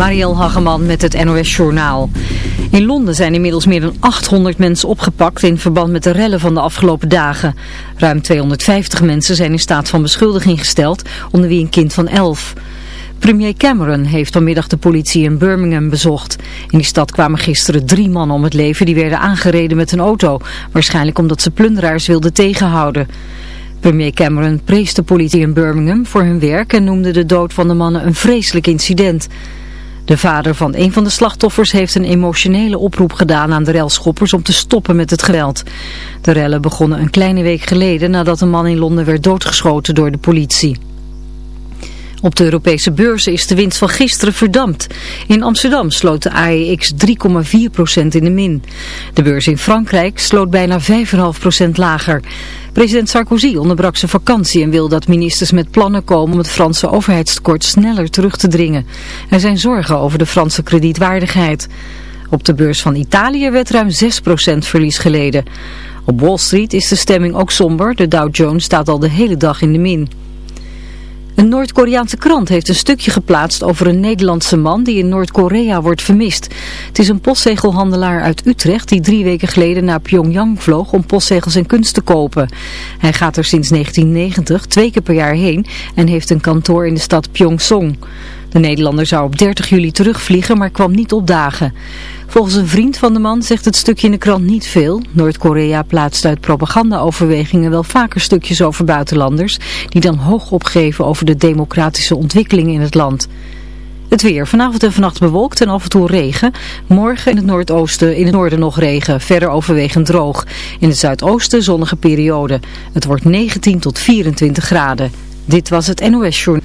Marielle Hageman met het NOS Journaal. In Londen zijn inmiddels meer dan 800 mensen opgepakt in verband met de rellen van de afgelopen dagen. Ruim 250 mensen zijn in staat van beschuldiging gesteld, onder wie een kind van 11. Premier Cameron heeft vanmiddag de politie in Birmingham bezocht. In die stad kwamen gisteren drie mannen om het leven die werden aangereden met een auto. Waarschijnlijk omdat ze plunderaars wilden tegenhouden. Premier Cameron prees de politie in Birmingham voor hun werk en noemde de dood van de mannen een vreselijk incident. De vader van een van de slachtoffers heeft een emotionele oproep gedaan aan de relschoppers om te stoppen met het geweld. De rellen begonnen een kleine week geleden nadat een man in Londen werd doodgeschoten door de politie. Op de Europese beurzen is de winst van gisteren verdampt. In Amsterdam sloot de AEX 3,4% in de min. De beurs in Frankrijk sloot bijna 5,5% lager. President Sarkozy onderbrak zijn vakantie en wil dat ministers met plannen komen om het Franse overheidstekort sneller terug te dringen. Er zijn zorgen over de Franse kredietwaardigheid. Op de beurs van Italië werd ruim 6% verlies geleden. Op Wall Street is de stemming ook somber. De Dow Jones staat al de hele dag in de min. Een Noord-Koreaanse krant heeft een stukje geplaatst over een Nederlandse man die in Noord-Korea wordt vermist. Het is een postzegelhandelaar uit Utrecht die drie weken geleden naar Pyongyang vloog om postzegels en kunst te kopen. Hij gaat er sinds 1990 twee keer per jaar heen en heeft een kantoor in de stad Pyongsong. De Nederlander zou op 30 juli terugvliegen, maar kwam niet opdagen. Volgens een vriend van de man zegt het stukje in de krant niet veel. Noord-Korea plaatst uit propagandaoverwegingen wel vaker stukjes over buitenlanders, die dan hoog opgeven over de democratische ontwikkeling in het land. Het weer. Vanavond en vannacht bewolkt en af en toe regen. Morgen in het noordoosten, in het noorden nog regen. Verder overwegend droog. In het zuidoosten zonnige periode. Het wordt 19 tot 24 graden. Dit was het NOS Journal.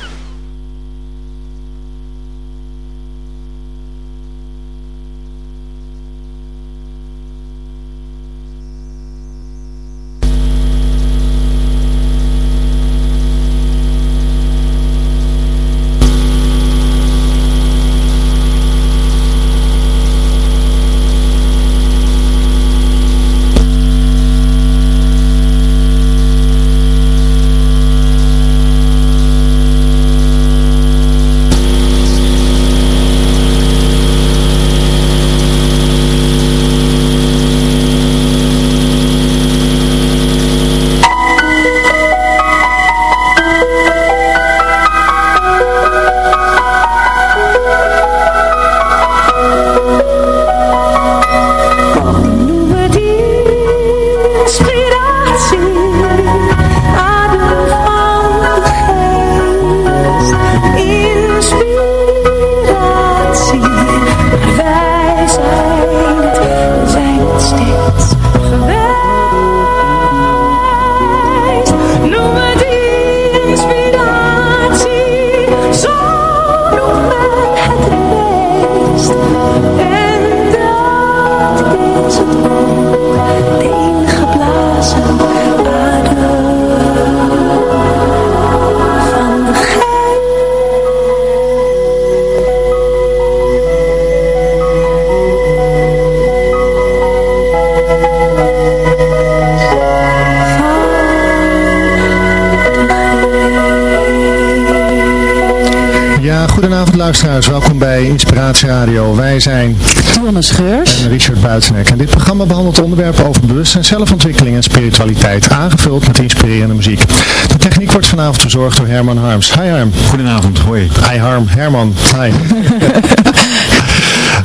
Zijn Dionne Scheurs en Richard Buitenek. En dit programma behandelt onderwerpen over bewustzijn, zelfontwikkeling en spiritualiteit, aangevuld met inspirerende muziek. De techniek wordt vanavond verzorgd door Herman Harms. Hi Harm. Goedenavond, hoi. Hi Harm, Herman. Hi.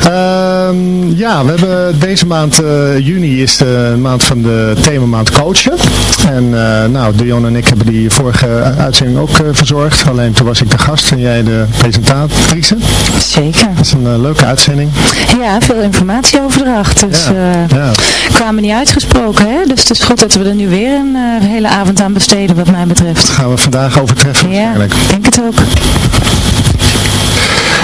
Um, ja, we hebben deze maand, uh, juni is de maand van de themamaand coachen. En uh, nou, Dion en ik hebben die vorige uitzending ook uh, verzorgd. Alleen toen was ik de gast en jij de presentatrice. Zeker. Dat is een leuke uitzending. Ja, veel informatie overdracht. Dus ja, ja. kwamen niet uitgesproken, hè? Dus het is goed dat we er nu weer een hele avond aan besteden wat mij betreft. Dat gaan we vandaag overtreffen ja, waarschijnlijk. ik denk het ook.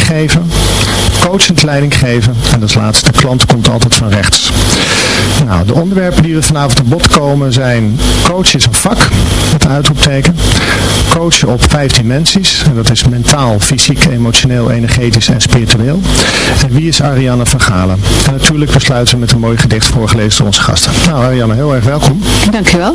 geven, coachend leiding geven en als laatste, de klant komt altijd van rechts. Nou, de onderwerpen die we vanavond aan bod komen zijn coach is een vak, met uitroepteken, coachen op vijf dimensies, en dat is mentaal, fysiek, emotioneel, energetisch en spiritueel. En wie is Ariane van Galen? En natuurlijk besluiten we met een mooi gedicht voorgelezen door onze gasten. Nou Ariane, heel erg welkom. Dankjewel.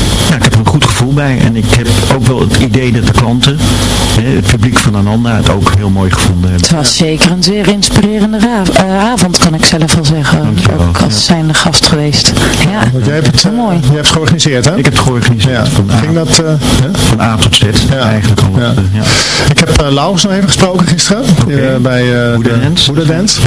ja, ik heb er een goed gevoel bij. En ik heb ook wel het idee dat de klanten, het publiek van Ananda, het ook heel mooi gevonden hebben. Het was zeker een zeer inspirerende uh, avond, kan ik zelf wel zeggen. Dankjewel. Ook als ja. zijnde gast geweest. Ja, Want jij hebt het, mooi. Je hebt het georganiseerd, hè? Ik heb het georganiseerd. Van, Ging dat, uh, van A tot Z, eigenlijk al. Ja. ja. Ik heb uh, Laurens nog even gesproken gisteren, okay. bij Buddha Dance.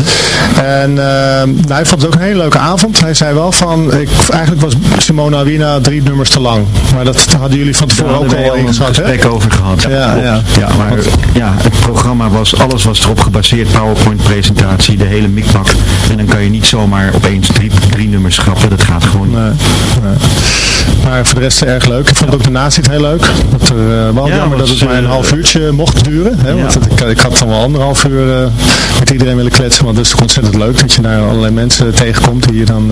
En nou, hij vond het ook een hele leuke avond. Hij zei wel van, ik, eigenlijk was Simona Wina drie nummers te lang. Maar dat hadden jullie van tevoren ook al een gesprek over gehad. Ja, ja, ja. maar ja, het programma was, alles was erop gebaseerd, PowerPoint presentatie, de hele mikmak. En dan kan je niet zomaar opeens drie, drie nummers schrappen, dat gaat gewoon niet. Nee, Maar voor de rest erg leuk. Ik vond ook de nazit heel leuk. Dat er, uh, wel ja, jammer dat het maar een half uurtje mocht duren. Hè, want ik, ik, had dan wel anderhalf uur uh, met iedereen willen kletsen. Want het is toch ontzettend leuk dat je daar allerlei mensen tegenkomt die je dan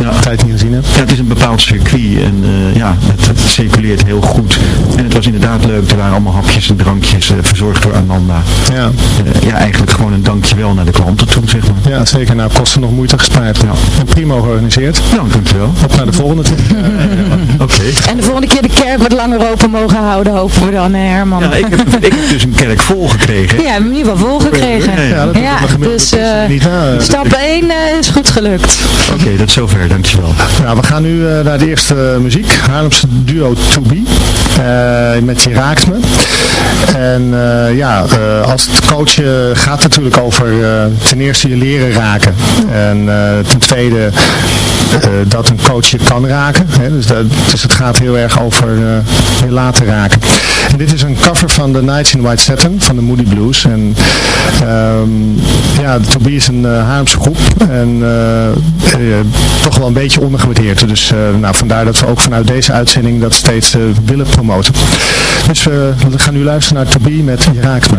uh, tijd niet gezien hebt. Ja, het is een bepaald circuit. En ja, het, het, circuleert heel goed. En het was inderdaad leuk. Er waren allemaal hapjes en drankjes verzorgd door Ananda. Ja. ja, eigenlijk gewoon een dankjewel naar de klanten toe, zeg maar. Ja, zeker. Nou, kosten nog moeite gespaard. Ja. En prima georganiseerd. Ja, dankjewel. Op naar de volgende toe. En de volgende keer de kerk wat langer open mogen houden, hopen we dan, Herman. Ja, ik heb, ik heb dus een kerk vol gekregen. Ja, in ieder geval vol gekregen. Ja, dat ja, dus uh, stap 1 uh, is goed gelukt. Oké, okay, dat is zover, dankjewel. Ja, we gaan nu uh, naar de eerste muziek. Haarlemse duo To Be. met Je Raakt Me. En ja, als het coachen gaat natuurlijk over ten eerste je leren raken. En ten tweede dat een coach je kan raken. Hè? Dus, dat, dus het gaat heel erg over uh, je laten raken. En dit is een cover van The Nights in White Satin van de Moody Blues. En um, ja, Toby is een uh, Haarlemse groep en uh, toch wel een beetje ondergewaardeerd. Dus nou, vandaar dat we ook vanuit deze uitzending dat steeds willen promoten. Dus we gaan nu luisteren naar Toby met Je raakt me.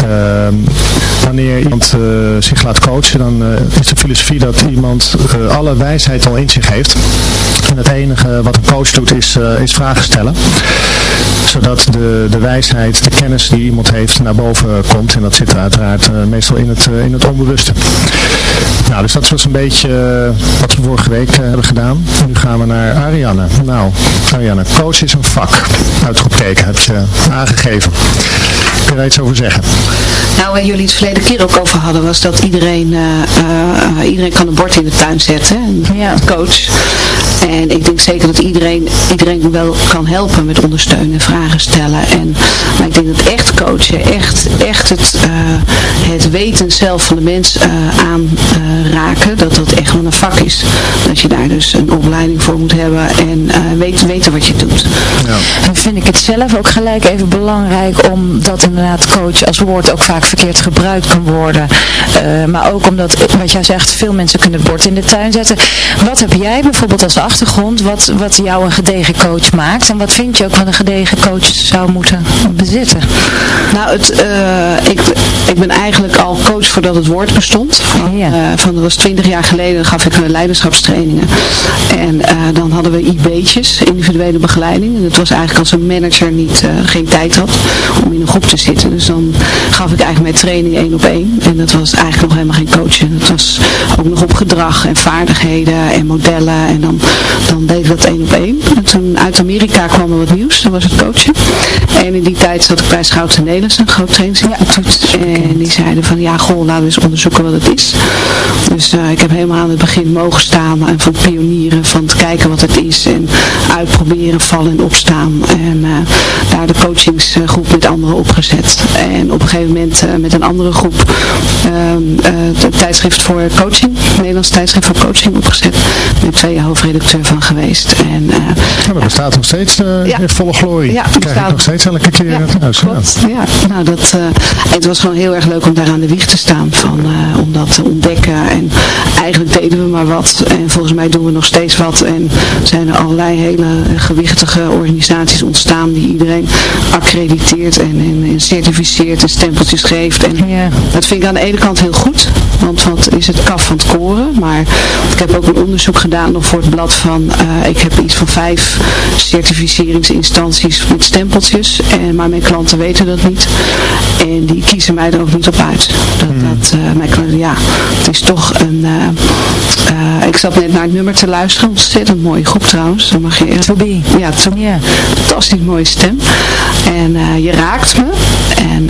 wanneer iemand eh, zich laat coachen, dan eh, is de filosofie dat iemand eh, alle wijsheid al in zich heeft. En het enige wat een coach doet is, eh, is vragen stellen. Zodat de, de wijsheid, de kennis die iemand heeft naar boven komt. En dat zit uiteraard eh, meestal in het, eh, in het onbewuste. Nou, dus dat was een beetje wat we vorige week hebben gedaan. Nu gaan we naar Ariane. Nou, Ariane, coach is een vak. Uitroepteken heb je aangegeven. Kun je daar iets over zeggen? Nou, waar jullie het verleden keer ook over hadden, was dat iedereen, eh, eh, iedereen kan een bord in de tuin zetten. Een Ja. coach. En ik denk zeker dat iedereen, iedereen wel kan helpen met ondersteunen, vragen stellen. En, maar ik denk dat echt coachen, echt, echt het, eh, het weten zelf van de mens eh, aanraken, dat dat echt wel een vak is. Dat je daar dus een opleiding voor moet hebben en eh, weet, weten wat je doet. Ja. Dan vind ik het zelf ook gelijk even belangrijk om dat inderdaad coach als woord ook vaak verkeerd gebruikt kan worden. maar ook omdat, wat jij zegt, veel mensen kunnen het bord in de tuin zetten. Wat heb jij bijvoorbeeld als achtergrond, wat, wat jou een gedegen coach maakt? En wat vind je ook wat een gedegen coach zou moeten bezitten? Nou, het, ik, ik ben eigenlijk al coach voordat het woord bestond. Van, ja. van dat was twintig jaar geleden, gaf ik leiderschapstrainingen. En dan hadden we IB'tjes, individuele begeleiding. En dat was eigenlijk als een manager niet, geen tijd had om in een groep te zitten. Dus dan gaf ik eigenlijk mijn training één op één. En dat was eigenlijk nog helemaal geen coachen. Dat was ook nog op gedrag en vaardigheden en modellen. En dan, dan deed dat één op één. En toen uit Amerika kwam er wat nieuws. Dat was het coachen. En in die tijd zat ik bij Schouten Nederlands, een groot trainingsinstituut. en die zeiden van, ja goh, laten we eens onderzoeken wat het is. Dus uh, ik heb helemaal aan het begin mogen staan en van pionieren, van te kijken wat het is. En uitproberen, vallen en opstaan. En uh, daar de coachingsgroep met anderen opgezet. En op een gegeven moment met een andere groep uh, tijdschrift voor coaching, Nederlands tijdschrift voor coaching opgezet. Met twee hoofdredacteur van geweest. En, ja, dat bestaat nog steeds ja. in volle glorie. Ja, krijg ik nog steeds elke keer ja, huis. Klopt. Ja. nou dat, het was gewoon heel erg leuk om daar aan de wieg te staan. Van, om dat te ontdekken. En eigenlijk deden we maar wat. En volgens mij doen we nog steeds wat. En zijn er allerlei hele gewichtige organisaties ontstaan die iedereen accrediteert en, en, en certificeert en stempeltjes geeft. En ja. dat vind ik aan de ene kant heel goed, want wat is het kaf van het koren. Maar ik heb ook een onderzoek gedaan nog voor het blad van, uh, ik heb iets van vijf certificeringsinstanties met stempeltjes. En, maar mijn klanten weten dat niet. En die kiezen mij er ook niet op uit. Dat, hmm. dat uh, mijn klanten, ja, het is toch een, uh, ik zat net naar het nummer te luisteren, ontzettend mooie groep trouwens. Dan mag je To be. Ja, to, yeah. fantastisch mooie stem. En je raakt me. En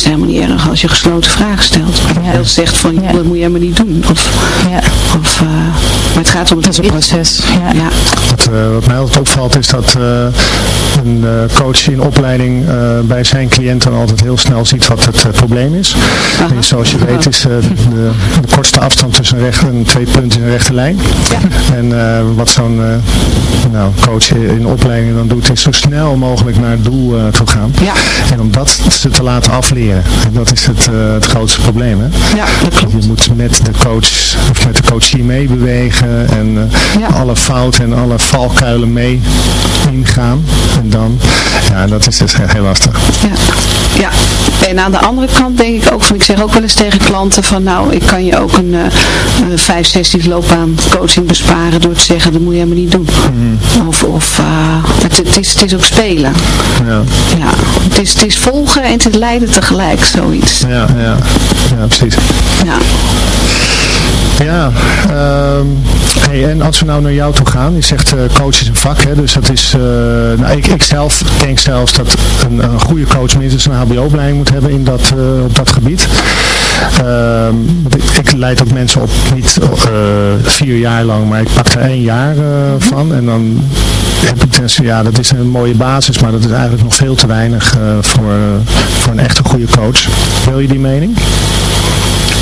het helemaal niet erg als je gesloten vragen stelt. Ja. Of zegt van, ja. dat moet je helemaal niet doen. Of, ja. of, uh, maar het gaat om het, het is een proces. Ja. ja. Wat, uh, wat mij altijd opvalt is dat uh, een coach in opleiding bij zijn cliënt dan altijd heel snel ziet wat het probleem is. En zoals je weet is de, de, kortste afstand tussen een recht, en twee punten in een rechte lijn. En wat zo'n nou, coach in opleiding dan doet is zo snel mogelijk naar het doel toe gaan. En om dat te laten afleren. En dat is het, uh, het grootste probleem. Hè? Ja, dat klopt. Je moet met de coach of met de coachie meebewegen en uh, ja. alle fouten en alle valkuilen mee ingaan. En dan, ja, dat is dus heel lastig. Ja. ja, en aan de andere kant denk ik ook van, ik zeg ook wel eens tegen klanten van, nou, ik kan je ook een uh, vijf sessies loopbaan coaching besparen door te zeggen, dat moet je helemaal niet doen. Mm. Of, of het, het, is, het is ook spelen. Ja. ja het, is, het is volgen en het is leiden tegelijk, zoiets. Ja, ja, ja precies. Ja. Ja, um, hey, en als we nou naar jou toe gaan, je zegt uh, coach is een vak, hè, dus dat is, uh, nou, ik, ik zelf denk zelfs dat een, een goede coach minstens een hbo-opleiding moet hebben in dat, uh, op dat gebied. Ik, ik, leid ook mensen op, niet vier jaar lang, maar ik pak er één jaar van en dan heb ik dus, ja, dat is een mooie basis, maar dat is eigenlijk nog veel te weinig voor, voor een echte goede coach. Wil je die mening?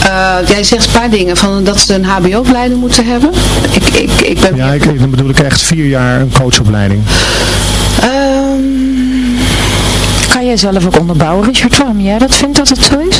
Uh, jij zegt een paar dingen, van dat ze een hbo-opleiding moeten hebben. Ik, ik, ik ben... Ja, ik, dan bedoel ik echt vier jaar een coachopleiding. Um, kan je zelf ook onderbouwen, Richard, waarom jij dat vindt dat het zo is?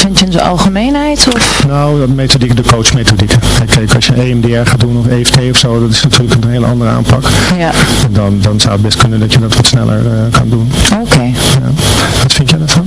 Vind je in zijn algemeenheid? Of? Nou, de methodiek, de coachmethodieken. Kijk, als je EMDR gaat doen of EFT of zo, dat is natuurlijk een hele andere aanpak. Ja. Dan, dan zou het best kunnen dat je dat wat sneller uh, kan doen. Oké. Ja. Wat vind jij daarvan?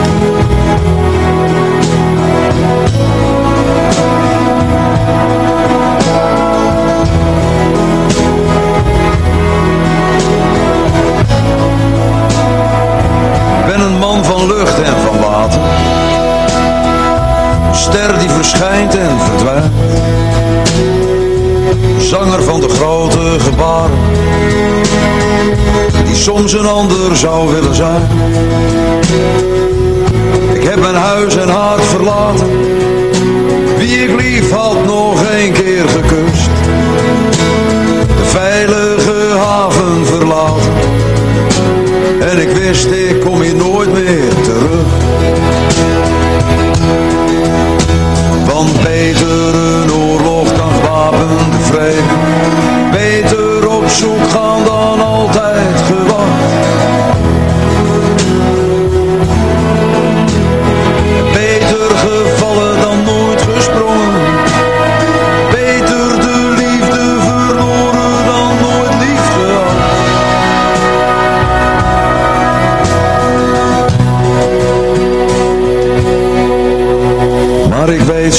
Ster die verschijnt en verdwijnt. Zanger van de grote gebaren, die soms een ander zou willen zijn. Ik heb mijn huis en hart verlaten, wie ik lief had nog een keer gekust. De veilige haven verlaten, en ik wist ik kom hier nooit meer terug.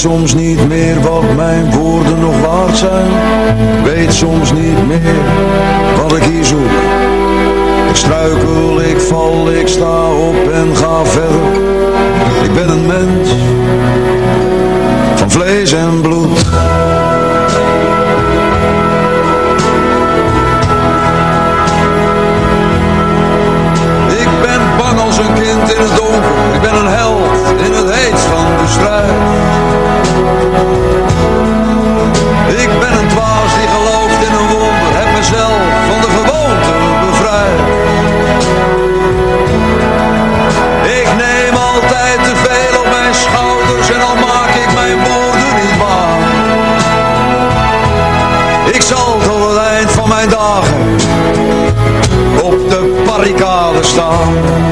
Soms niet meer wat mijn woorden nog waard zijn. Weet soms niet meer wat ik hier zoek. Ik struikel, ik val, ik sta op en ga verder. Ik ben een mens van vlees en bloed. Ik ben bang als een kind in het donker. Ik ben een held star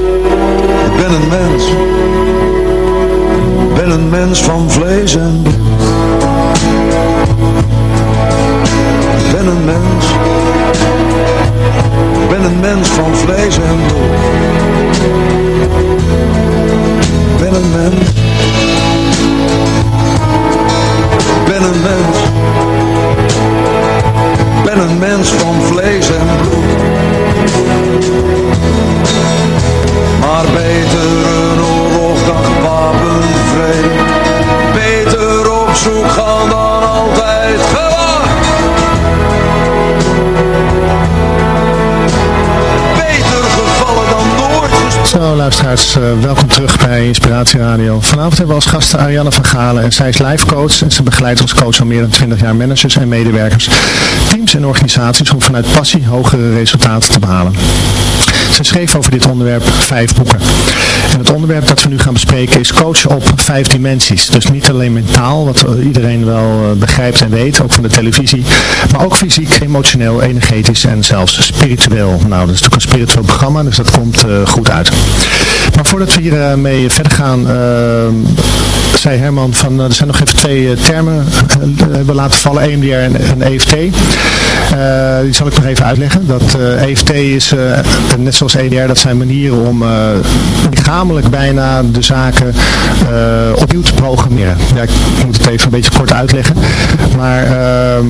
Ben een mens, ben een mens van vlees en bloed. Ben een mens, ben een mens van vlees en bloed. Ben een mens, ben een mens, ben een mens van vlees en bloed. Maar beter een oorlog dan gewapend vrede. Beter op zoek gaan dan altijd gewacht. Beter gevallen dan nooit. Zo luisteraars, eh, welkom terug bij Inspiratie Radio. Vanavond hebben we als gasten Ariane van Galen en zij is life coach en ze begeleidt als coach al meer dan 20 jaar managers en medewerkers, teams en organisaties om vanuit passie hogere resultaten te behalen. Ze schreef over dit onderwerp vijf boeken. En het onderwerp dat we nu gaan bespreken is coachen op vijf dimensies. Dus niet alleen mentaal, wat iedereen wel eh, begrijpt en weet, ook van de televisie, maar ook fysiek, emotioneel, energetisch en zelfs spiritueel. Nou, dat is natuurlijk een spiritueel programma, dus dat komt eh, goed uit. Maar voordat we hiermee mee verder gaan, eh, zei Herman van, er zijn nog even twee termen hebben laten vallen, EMDR en, EFT. die zal ik nog even uitleggen. Dat EFT is, net zoals EDR, dat zijn manieren om lichamelijk bijna de zaken opnieuw te programmeren. Ja, ik moet het even een beetje kort uitleggen. Maar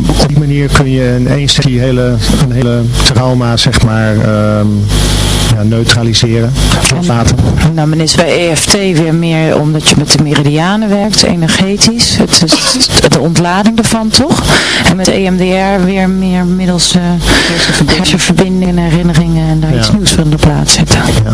op die manier kun je in één hele, een hele trauma, zeg maar, ja, neutraliseren. Laten. Nou, men is bij EFT weer meer omdat je met de meridianen werkt, energetisch. Het is de ontlading ervan, toch? En met EMDR weer meer middels uh, hersenverbindingen en herinneringen en daar ja. iets nieuws van de plaats zetten. Ja.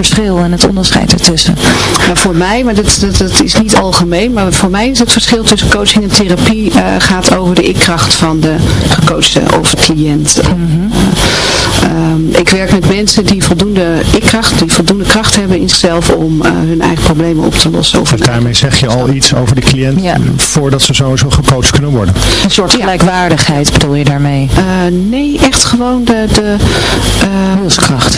verschil en het onderscheid ertussen? Nou, voor mij, maar dat, dat, dat, is niet algemeen, maar voor mij is het verschil tussen coaching en therapie uh, gaat over de ik-kracht van de gecoachte of cliënt. Mm -hmm. uh, ik werk met mensen die voldoende ik-kracht, die voldoende kracht hebben in zichzelf om uh, hun eigen problemen op te lossen. Of dus daarmee zeg je al iets over de cliënt ja. voordat ze sowieso gecoacht kunnen worden? Een soort gelijkwaardigheid ja. bedoel je daarmee? nee, echt gewoon de... de Wilskracht.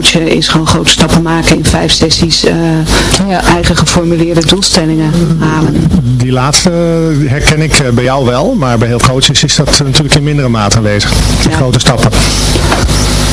coachen is gewoon grote stappen maken in vijf sessies uh, ja. eigen geformuleerde doelstellingen halen. Die laatste herken ik bij jou wel, maar bij heel coaches is dat natuurlijk in mindere mate aanwezig. Die ja. grote stappen.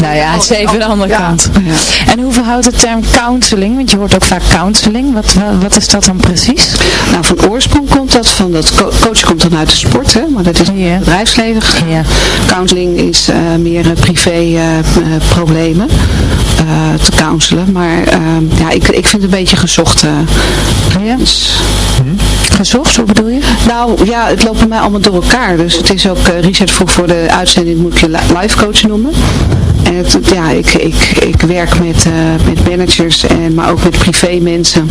Nou ja, het is even de andere kant. Ja. En hoe verhoudt de term counseling? Want je hoort ook vaak counseling. Wat, wat is dat dan precies? Nou, van oorsprong komt dat van dat co coach komt dan uit de sport, hè, maar dat is yeah. bedrijfsleven. Yeah. Counseling is uh, meer uh, privé uh, problemen te counselen. Maar ja, ik, ik vind het een beetje gezocht. Ja. Dus, gezocht, hoe bedoel je? Nou ja, het loopt bij mij allemaal door elkaar. Dus het is ook, uh, Richard vroeg voor de uitzending, moet ik je live coach noemen. En het, ja, ik, ik, ik werk met, uh, met managers, en, maar ook met privé mensen.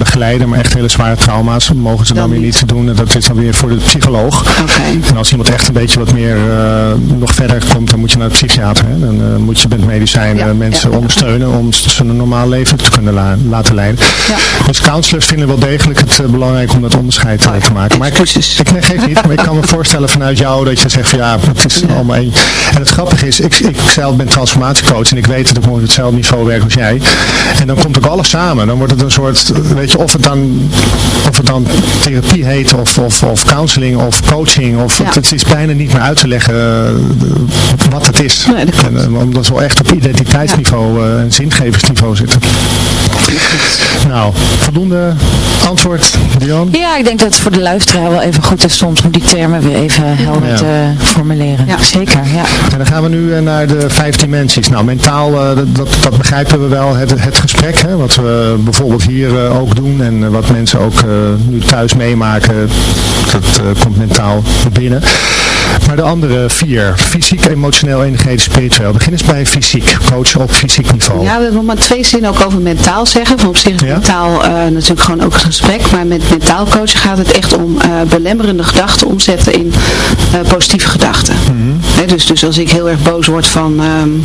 begeleiden, maar echt hele zware trauma's mogen ze dan, dan weer niet doen. En dat is dan weer voor de psycholoog. Okay. En als iemand echt een beetje wat meer uh, nog verder komt, dan moet je naar de psychiater. Hè? Dan uh, moet je met medicijnen ja, mensen ja, ondersteunen om ze een normaal leven te kunnen la laten leiden. Dus counselors vinden wel degelijk het uh, belangrijk om dat onderscheid te maken. Maar ik, ik, ik geef niet, maar ik kan me voorstellen vanuit jou dat je zegt van ja, het is allemaal één. En het grappige is, ik, ik zelf ben transformatiecoach en ik weet dat ik op hetzelfde niveau werk als jij. En dan komt ook alles samen. Dan wordt het een soort, weet je, of het dan, of het dan therapie heet of, of, of counseling of coaching. Of, ja. Het is bijna niet meer uit te leggen uh, wat het is. Nee, dat en, uh, omdat we wel echt op identiteitsniveau ja. uh, en zingeversniveau zitten. Nou, voldoende antwoord, Dion? Ja, ik denk dat het voor de luisteraar wel even goed is soms om die termen weer even helder ja. te formuleren. Ja. Zeker, ja. En dan gaan we nu naar de vijf dimensies. Nou, mentaal, dat, dat begrijpen we wel. Het, het gesprek, hè, wat we bijvoorbeeld hier ook doen en wat mensen ook uh, nu thuis meemaken, dat uh, komt mentaal binnen. Maar de andere vier, fysiek, emotioneel, energetisch, spiritueel. Begin eens bij fysiek, coach op fysiek niveau. Ja, we hebben maar twee zinnen ook over mentaal zeggen. Van op zich is ja? mentaal uh, natuurlijk gewoon ook een gesprek. Maar met mentaal coachen gaat het echt om uh, belemmerende gedachten omzetten in uh, positieve gedachten. Mm -hmm. Dus, dus als ik heel erg boos word van, um,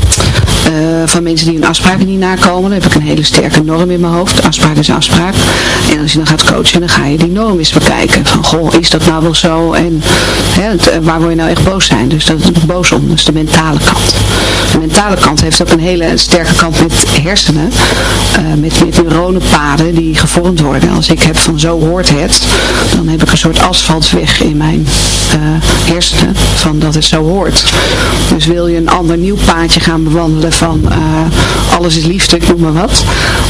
van mensen die hun afspraken niet nakomen, dan heb ik een hele sterke norm in mijn hoofd. Afspraak is afspraak. En als je dan gaat coachen, dan ga je die norm eens bekijken. Van, goh, is dat nou wel zo? En het, waar word je nou echt boos zijn? Dus dat is boos om, dus de mentale kant. De mentale kant heeft ook een hele sterke kant met hersenen. Uh, met, neuronenpaden die gevormd worden. Als ik heb van zo hoort het, dan heb ik een soort asfaltweg in mijn hersenen van dat het zo hoort. Dus wil je een ander nieuw paadje gaan bewandelen van uh, alles is liefde, ik noem maar wat.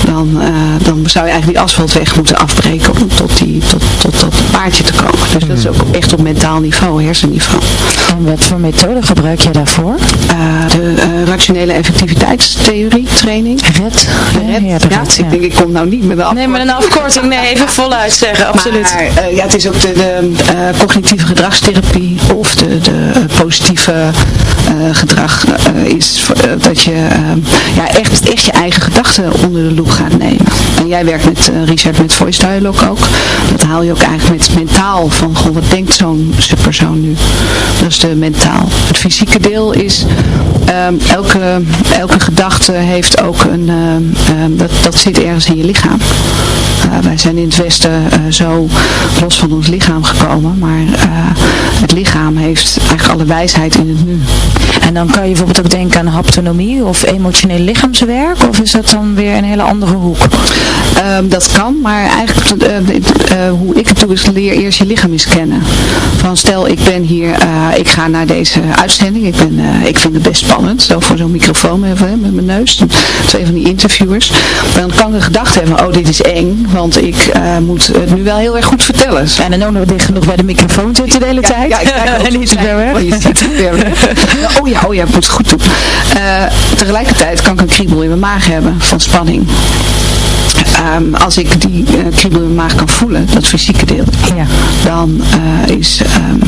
Dan, dan zou je eigenlijk die asfaltweg moeten afbreken om tot, die, tot, tot dat paardje te komen. Dus dat is ook echt op mentaal niveau, hersenniveau. En wat voor methode gebruik je daarvoor? Uh, de uh, rationele effectiviteitstheorie training. RED. RED. Ja, ja, ja, ik denk ik kom nou niet met een afkorting. Nee, maar een afkorting, nee, even voluit zeggen, absoluut. Maar, uh, ja, het is ook de, de cognitieve gedragstherapie of de, de positieve gedrag is dat je ja, echt, echt je eigen gedachten onder de loep gaat nemen. En jij werkt met Richard met Voice Dialogue ook. Dat haal je ook eigenlijk met mentaal van, goh, wat denkt zo'n persoon nu? Dat is de mentaal. Het fysieke deel is, um, elke, elke gedachte heeft ook een, um, um, dat, dat zit ergens in je lichaam. Uh, wij zijn in het Westen uh, zo los van ons lichaam gekomen, maar uh, het lichaam heeft eigenlijk alle wijsheid in het nu. En dan kan je bijvoorbeeld ook denken aan haptonomie of emotioneel lichaamswerk, of is dat dan weer een hele andere hoek? Um, dat kan, maar eigenlijk hoe ik het doe is leer eerst je lichaam eens kennen. Van stel ik ben hier, ik ga naar deze uitzending, ik, ben, ik vind het best spannend, zo voor zo'n microfoon even, met mijn neus, twee van die interviewers. Dan kan een gedachte hebben, oh dit is eng, want ik uh, moet het nu wel heel erg goed vertellen. En dan ook nog dicht genoeg bij de microfoon zitten de hele ja, tijd. Ja, ik en niet weg. Oh, je ziet het ver weg. oh ja, oh ja, ik moet het goed doen. Uh, tegelijkertijd kan ik een kriebel in mijn maag hebben van spanning. Um, als ik die uh, kriebel in mijn maag kan voelen, dat fysieke deel, ja. dan uh, is, um,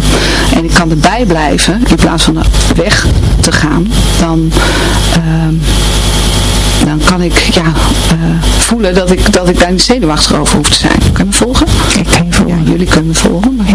en ik kan erbij blijven, in plaats van weg te gaan, dan... Um, dan kan ik ja, uh, voelen dat ik, dat ik daar niet zenuwachtig over hoef te zijn. Kan je me volgen? Ik kan je volgen. Ja, jullie kunnen me volgen. Maar, ja.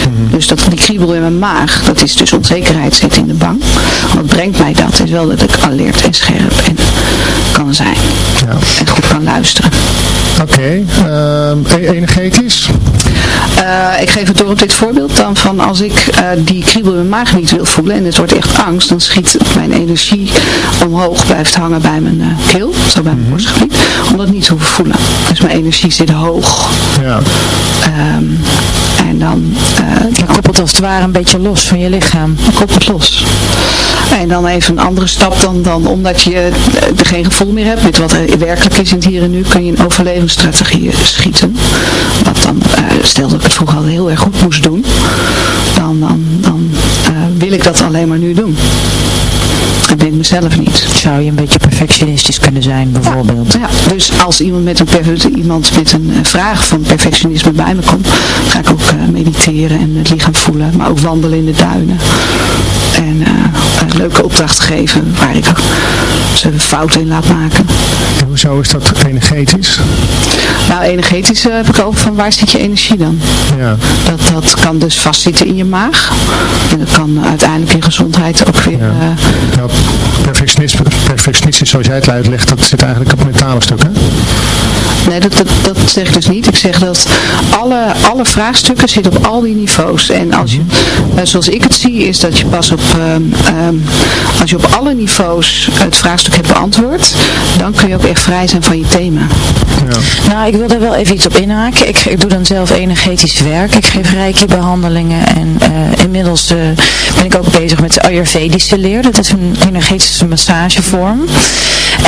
Mhm. Dus dat, die kriebel in mijn maag, dat is dus onzekerheid zit in de bank. Wat brengt mij dat? Is wel dat ik alert en scherp en kan zijn. Ja. En goed kan luisteren. Oké, ehm, energetisch? Uh, ik geef het door op dit voorbeeld dan van als ik uh, die kriebel in mijn maag niet wil voelen en het wordt echt angst, dan schiet mijn energie omhoog, blijft hangen bij mijn uh, keel, zo bij mijn mm borstgebied, om dat niet te hoeven voelen. Dus mijn energie zit hoog. Ja. Um, en dan... je koppelt als het ware een beetje los van je lichaam. Je koppelt los. En dan even een andere stap dan, dan omdat je er geen gevoel meer hebt met wat er werkelijk is in het hier en nu, kun je een overlevingsstrategie schieten. Wat dan, stel dat ik het vroeger al heel erg goed moest doen, dan, dan, dan uh, wil ik dat alleen maar nu doen. Dat ben ik mezelf niet. Zou je een beetje perfectionistisch kunnen zijn, bijvoorbeeld? Ja, ja. dus als iemand met, een, iemand met een uh, vraag van perfectionisme bij me komt, ga ik ook uh, mediteren en het lichaam voelen, maar ook wandelen in de duinen. En uh, leuke opdrachten geven waar ik ze fouten in laat maken. En hoezo is dat energetisch? Nou, energetisch heb ik over van waar zit je energie dan? Ja. Dat, dat kan dus vastzitten in je maag. En dat kan uiteindelijk in gezondheid ook weer... Ja. Uh, perfectionisme, perfectionistisch zoals jij het uitlegt, dat zit eigenlijk op het mentale stuk, hè? Nee, dat, dat, dat zeg ik dus niet. Ik zeg dat alle, alle vraagstukken zitten op al die niveaus. En als je, uh, zoals ik het zie, is dat je pas op, um, um, als je op alle niveaus het vraagstuk hebt beantwoord, dan kun je ook echt vrij zijn van je thema. Ja. Nou, ik wil daar wel even iets op inhaken. Ik, ik doe dan zelf energetisch werk. Ik geef reiki behandelingen en uh, inmiddels ben ik ook bezig met Ayurvedische leer. Dat is een energetische massagevorm.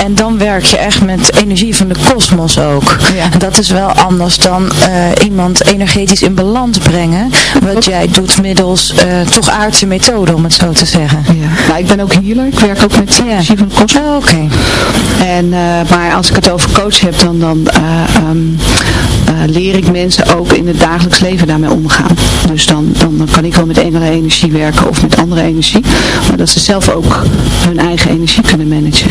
En dan werk je echt met energie van de kosmos ook. Ja. Dat is wel anders dan uh, iemand energetisch in balans brengen. Wat jij doet middels toch aardse methode, om het zo te zeggen. Ja. Nou, ik ben ook healer. Ik werk ook met energie van de kosmos. Oh, Oké. En maar als ik het over coach heb, dan, dan um, leer ik mensen ook in het dagelijks leven daarmee omgaan. Dus dan, dan kan ik wel met engelen energie werken of met andere energie. Maar dat ze zelf ook hun eigen energie kunnen managen.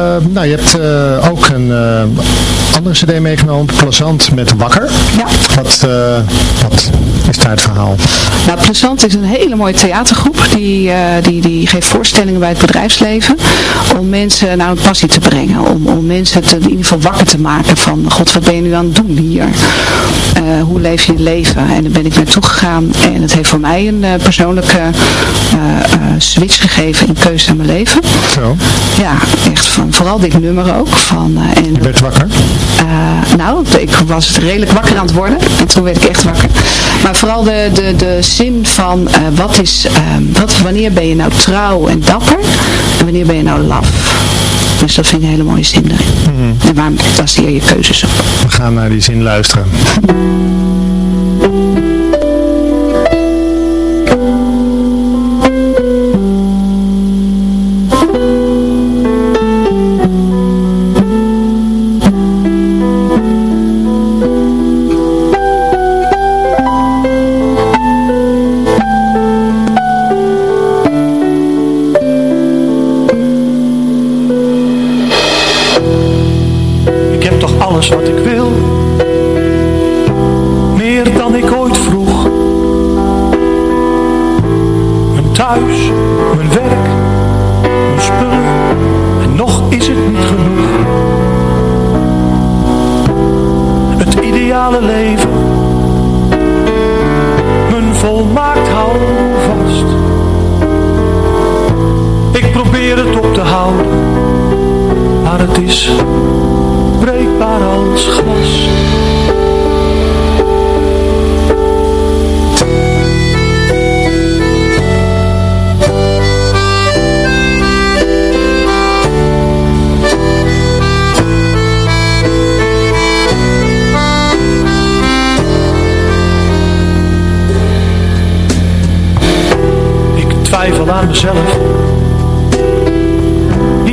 Uh, nou, je hebt uh, ook een uh, andere cd meegenomen, Plezant met Wakker. Ja. Wat, wat is daar het verhaal? Nou, Plezant is een hele mooie theatergroep. Die, die, die geeft voorstellingen bij het bedrijfsleven. Om mensen naar een passie te brengen. Om, om mensen te, in ieder geval wakker te maken van, god, wat ben je nu aan het doen hier? hoe leef je je leven? En daar ben ik naartoe gegaan. En het heeft voor mij een persoonlijke switch gegeven in keuze in mijn leven. Zo. Ja, echt van, vooral dit nummer ook. Van, en, je werd wakker? Nou, ik was redelijk wakker aan het worden. En toen werd ik echt wakker. Maar vooral de, de, de zin van, uh, wat is, wat, wanneer ben je nou trouw en dapper? En wanneer ben je nou laf? Dus dat vind ik een hele mooie zin erin. Mm -hmm. En waar baseer je keuzes op? We gaan naar die zin luisteren. maar het is breekbaar als glas. Ik twijfel aan mezelf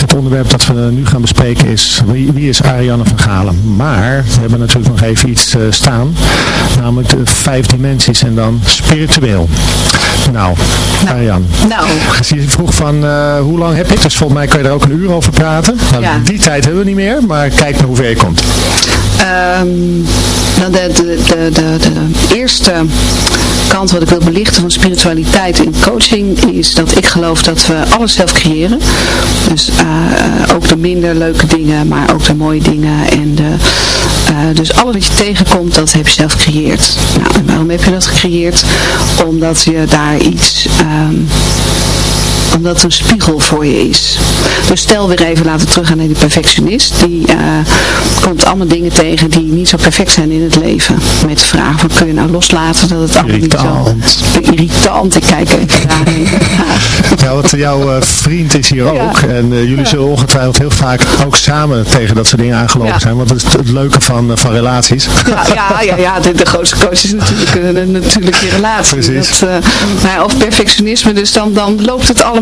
Het onderwerp dat we nu gaan bespreken is wie, wie is Ariane van Galen. Maar we hebben natuurlijk nog even iets uh, staan. Namelijk de vijf dimensies en dan spiritueel. Nou, nou Ariane. Nou. Je vroeg van uh, hoe lang heb ik? Dus volgens mij kan je daar ook een uur over praten. Nou, ja. Die tijd hebben we niet meer, maar kijk naar hoe ver je komt. Um, de, de, de, de eerste kant wat ik wil belichten van spiritualiteit in coaching is dat ik geloof dat we alles zelf creëren. Dus uh, ook de minder leuke dingen, maar ook de mooie dingen. En de, uh, dus alles wat je tegenkomt, dat heb je zelf gecreëerd. Nou, en waarom heb je dat gecreëerd? Omdat je daar iets... Um, omdat het een spiegel voor je is. Dus stel weer even, laten we teruggaan naar die perfectionist. Die uh, komt allemaal dingen tegen die niet zo perfect zijn in het leven. Met de vraag van kun je nou loslaten dat het allemaal irritant. niet zo... Irritant. Ik kijk even daarheen. ja, want jouw uh, vriend is hier ja. ook. En uh, jullie zullen ongetwijfeld heel vaak ook samen tegen dat soort dingen aangelopen ja. zijn. Want dat is het leuke van, van relaties. Ja, ja, ja, ja de, de grootste coach is natuurlijk, natuurlijk je relatie. Precies. Dat, nou, of perfectionisme, dus dan, dan loopt het allemaal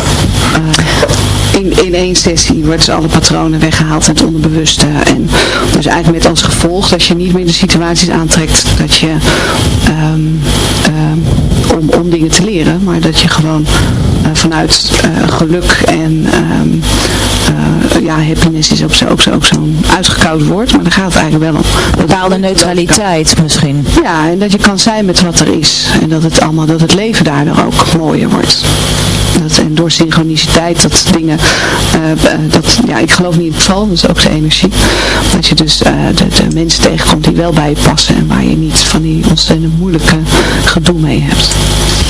Uh, in, in één sessie worden dus alle patronen weggehaald in het onderbewuste. En dus eigenlijk met als gevolg dat je niet meer de situaties aantrekt dat je um, um, om, om dingen te leren, maar dat je gewoon uh, vanuit uh, geluk en um, uh, ja, happiness is ook zo'n ook zo, ook zo uitgekoud woord, maar daar gaat het eigenlijk wel om. Bepaalde neutraliteit misschien. Ja, en dat je kan zijn met wat er is. En dat het allemaal, dat het leven daardoor ook mooier wordt. Dat, en door synchroniciteit, dat dingen, uh, dat, ja, ik geloof niet in het val, is ook de energie. Dat je dus uh, de, de, mensen tegenkomt die wel bij je passen en waar je niet van die ontzettend moeilijke gedoe mee hebt.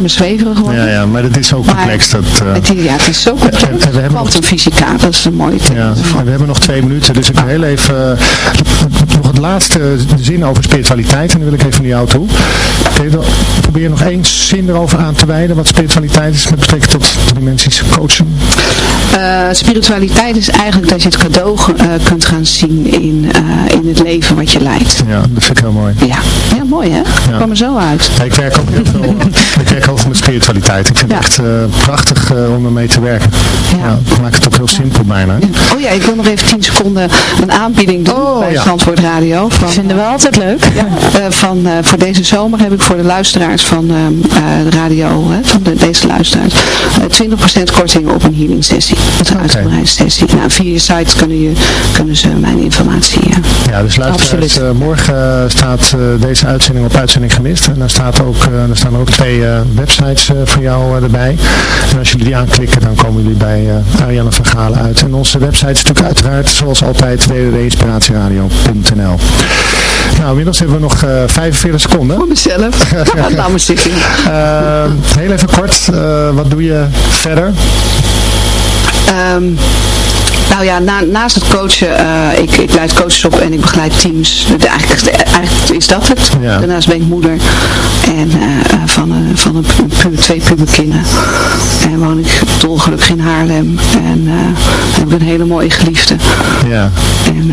me zweverig worden. Ja, ja, maar het is zo complex. dat, uh, het, ja, het is zo complex. En, en Quantumfysica, dat is een mooie term. Ja, en we hebben nog twee minuten, dus ik wil heel even uh, nog het laatste zin over spiritualiteit. En dan wil ik even naar jou toe. Probeer nog één zin erover aan te wijden, wat spiritualiteit is met betrekking tot dimensies coachen. Uh, spiritualiteit is eigenlijk dat je het cadeau uh, kunt gaan zien in, uh, in het leven wat je leidt. Ja, dat vind ik heel mooi. Ja, ja mooi hè? Ja. Kwam er zo uit. Ja, ik werk ook heel veel ik werk ook met spiritualiteit. Ik vind het echt prachtig om ermee te werken. Ja. ik maak het ook heel simpel bijna. Oh ja, ik wil nog even 10 seconden een aanbieding doen oh, bij Zandvoort Radio. Van, vinden we altijd leuk. Van, voor deze zomer heb ik voor de luisteraars van de radio, hè, van de, deze luisteraars, 20% korting op een healing sessie. Een okay. uitgebreide sessie. Nou, via je site kunnen, je, kunnen ze mijn informatie. Ja, ja dus luisteraars, uh, morgen uh, staat uh, deze uitzending op uitzending gemist. En daar, staat ook, daar staan ook twee websites van jou erbij. En als jullie die aanklikken, dan komen jullie bij Ariane van Galen uit. En onze website is natuurlijk uiteraard, zoals altijd, www.inspiratieradio.nl Nou, inmiddels hebben we nog 45 seconden. Voor mezelf. Laat me zitten. heel even kort, wat doe je verder? Um, nou ja, na, naast het coachen, uh, ik, ik leid coaches op en ik begeleid teams. De, eigenlijk, eigenlijk is dat het. Ja. Daarnaast ben ik moeder en uh, van, een, van een, een, twee puberkinderen. En woon ik dolgelukkig in Haarlem. En heb ik een hele mooie geliefde. Ja. En,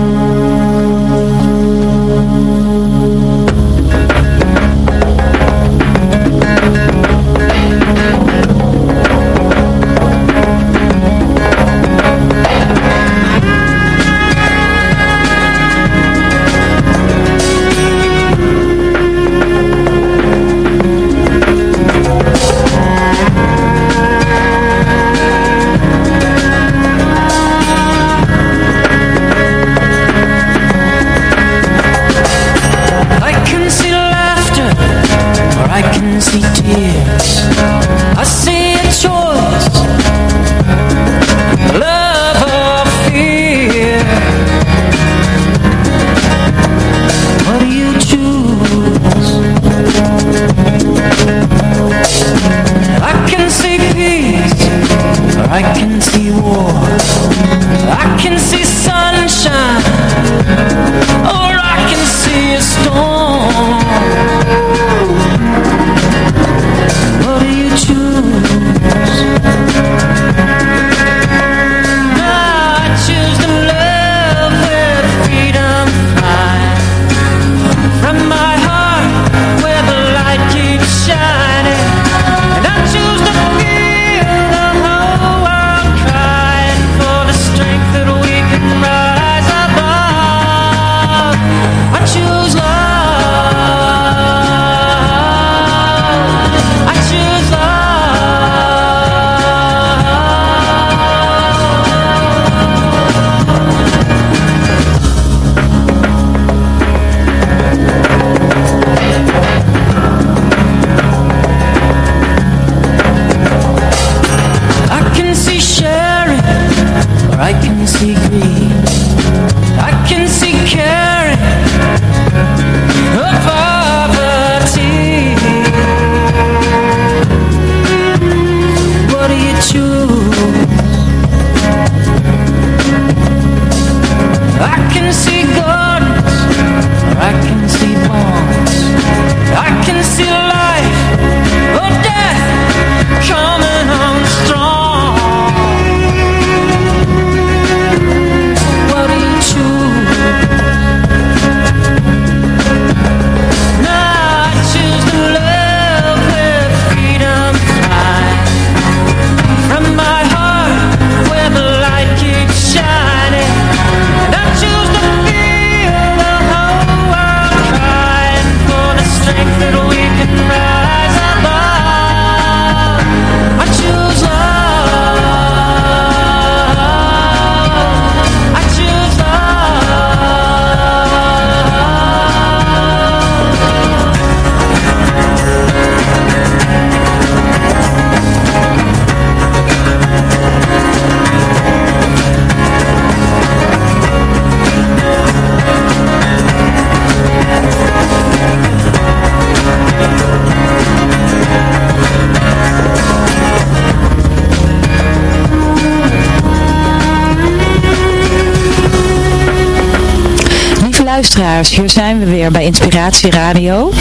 Luisteraars, hier zijn we weer bij Inspiratie Radio.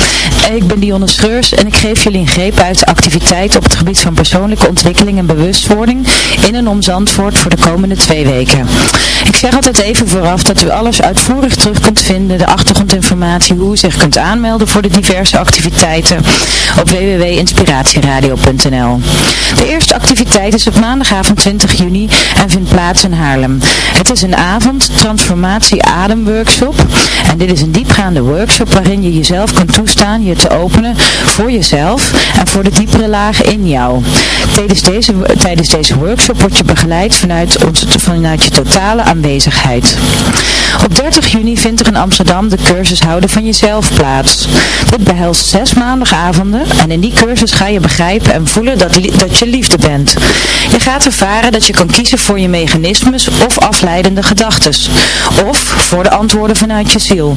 Ik ben Dionne Scheurs en ik geef jullie een greep uit activiteiten op het gebied van persoonlijke ontwikkeling en bewustwording in en om Zandvoort voor de komende twee weken. Ik zeg altijd even vooraf dat u alles uitvoerig terug kunt vinden, de achtergrondinformatie, hoe u zich kunt aanmelden voor de diverse activiteiten op www.inspiratieradio.nl. De eerste activiteit is op maandagavond 20 juni en vindt plaats in Haarlem. Het is een avond transformatie adem workshop en dit is een diepgaande workshop waarin je jezelf kunt toestaan je te openen voor jezelf en voor de diepere lagen in jou. Tijdens deze, tijdens deze workshop word je begeleid vanuit, onze, vanuit je totale Op 30 juni vindt er in Amsterdam de cursus Houden van Jezelf plaats. Dit behelst zes maandagavonden en in die cursus ga je begrijpen en voelen dat, dat je liefde bent. Je gaat ervaren dat je kan kiezen voor je mechanismes of afleidende gedachten. Of voor de antwoorden vanuit je ziel.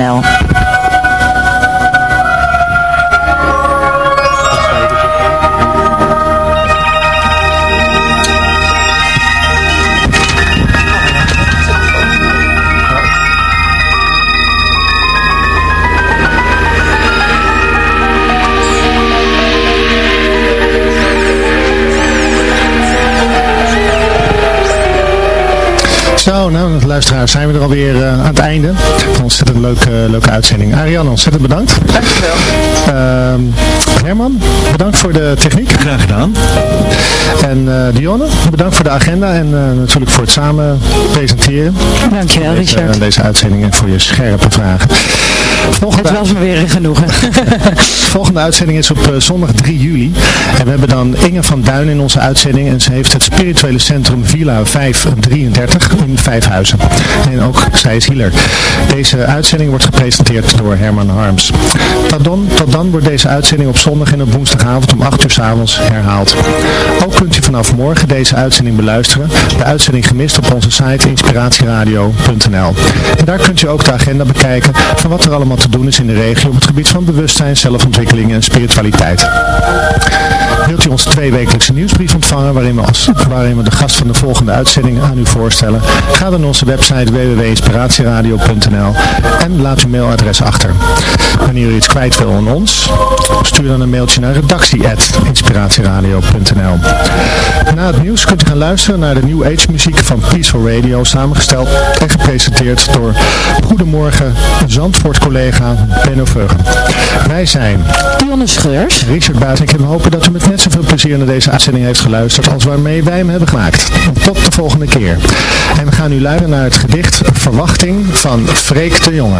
channel. Zo, nou, luisteraars, zijn we er alweer uh, aan het einde. Een ontzettend leuke, leuke uitzending. Ariane, ontzettend bedankt. Dankjewel. Uh, Herman, bedankt voor de techniek. Graag gedaan. En uh, Dionne, bedankt voor de agenda en uh, natuurlijk voor het samen presenteren. Dankjewel, deze, Richard. Deze uitzending en voor je scherpe vragen. Volgende, het was me weer een genoegen. volgende uitzending is op uh, zondag 3 juli. En we hebben dan Inge van Duin in onze uitzending. En ze heeft het spirituele centrum Villa 533 in in Vijfhuizen. En ook zij is healer. Deze uitzending wordt gepresenteerd door Herman Harms. Tot dan, tot dan wordt deze uitzending op zondag en op woensdagavond om 8 uur s avonds herhaald. Ook kunt u vanaf morgen deze uitzending beluisteren. De uitzending gemist op onze site inspiratieradio.nl. En daar kunt u ook de agenda bekijken van wat er allemaal te doen is in de regio op het gebied van bewustzijn, zelfontwikkeling en spiritualiteit. Wilt u onze tweewekelijkse nieuwsbrief ontvangen waarin we, waarin we de gast van de volgende uitzending aan u voorstellen? Ga dan naar onze website www.inspiratieradio.nl en laat uw mailadres achter. Wanneer u iets kwijt wil aan ons, stuur dan een mailtje naar redactie.inspiratieradio.nl Na het nieuws kunt u gaan luisteren naar de New Age muziek van Peaceful Radio, samengesteld en gepresenteerd door Goedemorgen Zandvoort collega Benno Veugen. Wij zijn Dionne Scheurs, Richard Buis en ik hopen dat u met net zoveel plezier naar deze uitzending heeft geluisterd als waarmee wij hem hebben gemaakt. Tot de volgende keer. En we gaan nu luisteren naar het gedicht Verwachting van Freek de Jonge.